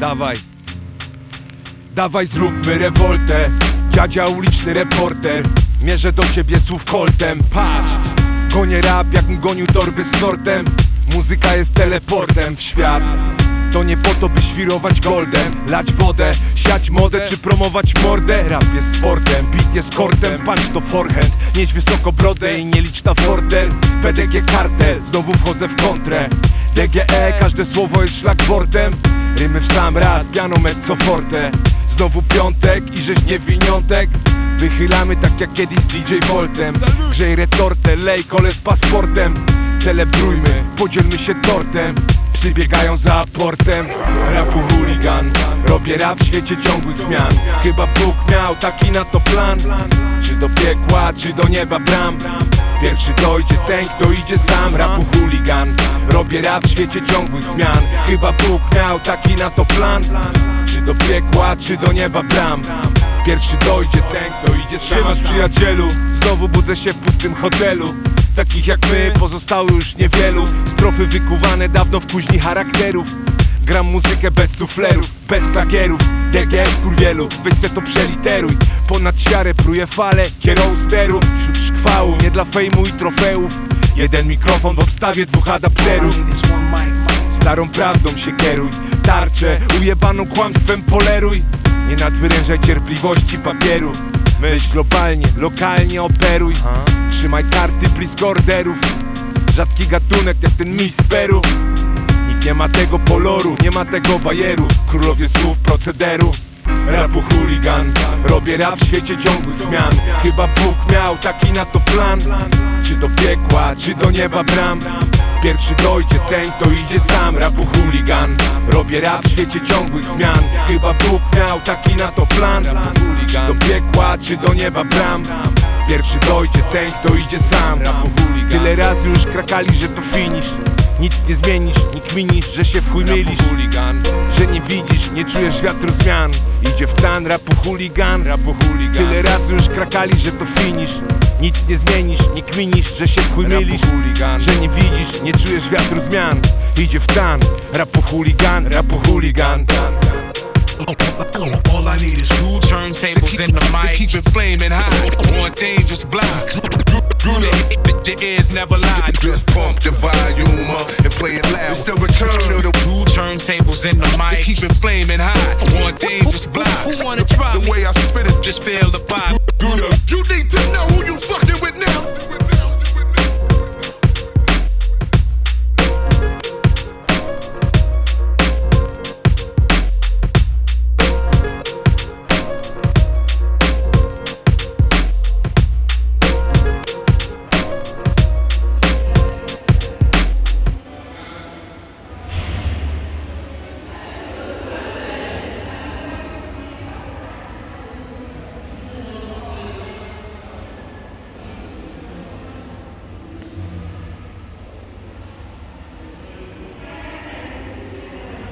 Dawaj Dawaj. Zróbmy rewoltę. Dziadzia uliczny reporter. Mierzę do ciebie słów koltem. Patrz Gonię rap jakbym gonił torby z sortem. Muzyka jest teleportem w świat. To nie po to, by świrować goldem. Lać wodę, siać modę czy promować mordę. Rap jest sportem, beat jest kortem. Punch to forehand, nieś wysoko brodę I nie licz na forder PDG kartel, znowu wchodzę w kontrę. DGE, każde słowo jest szlagwortem Rymy w sam raz, piano mezzo forte. Znowu piątek i żeś niewiniątek Wychylamy tak jak kiedyś z DJ Voltem. Grzej retortę, lej kole z paszportem. Celebrujmy, podzielmy się tortem. Psy biegają za aportem Rapu hooligan Robię rap w świecie ciągłych zmian. Chyba Bóg miał taki na to plan. Czy do piekła, czy do nieba bram Pierwszy dojdzie ten, kto idzie sam. Rapu hooligan Robię rap w świecie ciągłych zmian. Chyba Bóg miał taki na to plan. Czy do piekła, czy do nieba bram. Pierwszy dojdzie ten, kto idzie sam. Siemasz przyjacielu Znowu budzę się w pustym hotelu. Takich jak my pozostało już niewielu. Strofy wykuwane dawno w kuźni charakterów Gram muzykę bez suflerów, bez klakierów. DGS kurwielu, weź se to przeliteruj. Ponad świarę pruje fale, kierą steru. Wśród szkwału, nie dla fejmu i trofeów. Jeden mikrofon w obstawie dwóch adapterów. Starą prawdą się kieruj. Tarczę ujebaną kłamstwem poleruj. Nie nadwyrężaj cierpliwości papieru. Myśl globalnie, lokalnie operuj. Trzymaj karty blisko orderów. Rzadki gatunek jak ten Miss Peru nie ma tego poloru, nie ma tego bajeru. Królowie słów procederu. Rapu hooligan Robię rap w świecie ciągłych zmian. Chyba Bóg miał taki na to plan. Czy do piekła, czy do nieba bram. Pierwszy dojdzie ten, kto idzie sam. Rapu hooligan Robię rap w świecie ciągłych zmian. Chyba Bóg miał taki na to plan. Czy do piekła, czy do nieba bram. Pierwszy dojdzie ten, kto idzie sam. Tyle razy już krakali, że to finish nic nie zmienisz, nie kminisz, że się w chuj mylisz. Że nie widzisz, nie czujesz wiatru zmian. Idzie w tan, rapu chuligan, rapu chuligan. Tyle razy już krakali, że to finish Nic nie zmienisz, nie kminisz, że się w chuj mylisz. Że nie widzisz, nie czujesz wiatru zmian. Idzie w tan, rapu chuligan, rapu chuligan. All I need is two Turntables in the to mic. keep it flaming high on dangerous blocks. Do the your ears never lie. Just pump the volume up and play it loud. It's the return of the Two turntables in the to mic. keep it flaming high on dangerous blocks. Who wanna try The way I spit it, just feel the vibe. You need